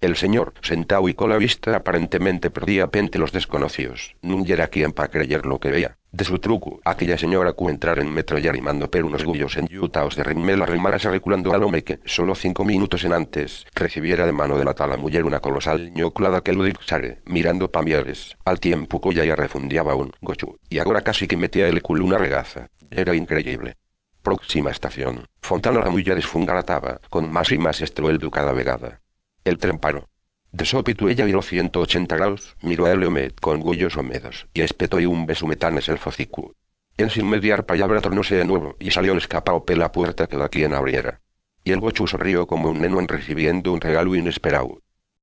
El señor, sentado y con la vista aparentemente perdía pente los desconocidos, nun era quien pa creyer lo que veía. De su truco, aquella señora cu entrar en metro y arrimando per unos gullos en yutaos de rimela rimarase reculando al hombre que, solo cinco minutos en antes, recibiera de mano de la tala mujer una colosal ñoclada que lo dixare, mirando pa al tiempo coya ya refundiaba un gochu, y ahora casi que metía el culo una regaza. Era increíble. Próxima estación. Fontana la mulla desfungarataba, con más y más estrueldo cada vegada. El tren. De sópitu ella viró 180 grados, miró a Eleomet con gullos húmedos, y espetó y un beso metanes el focicu. En sin mediar palabra tornóse de nuevo, y salió el escapao pe la puerta que la quien abriera. Y el gochu sonrió como un neno en recibiendo un regalo inesperado.